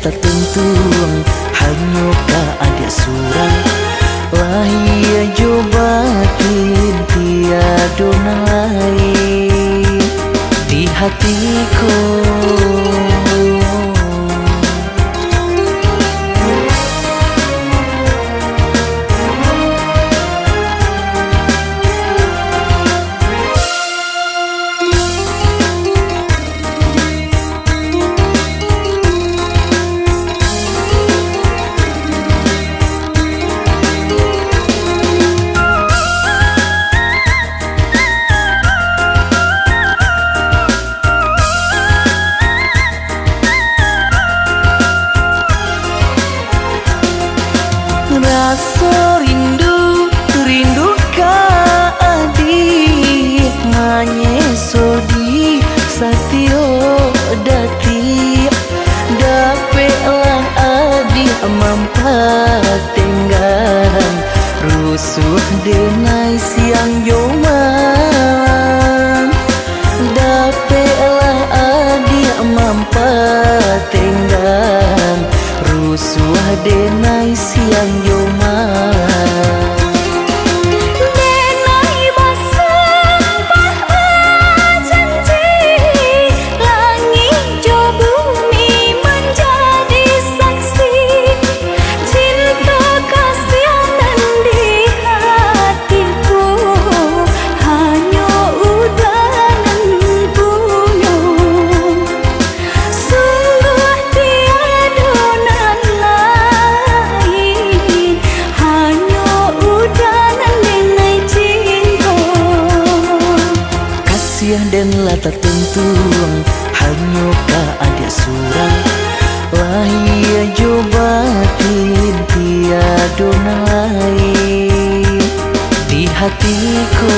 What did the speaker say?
tak tentu Hanya tak ada suara. suốt đêm nay siang gió mai tertentung hanya ka ada surang Wahia jo batin tiada lain di hatiku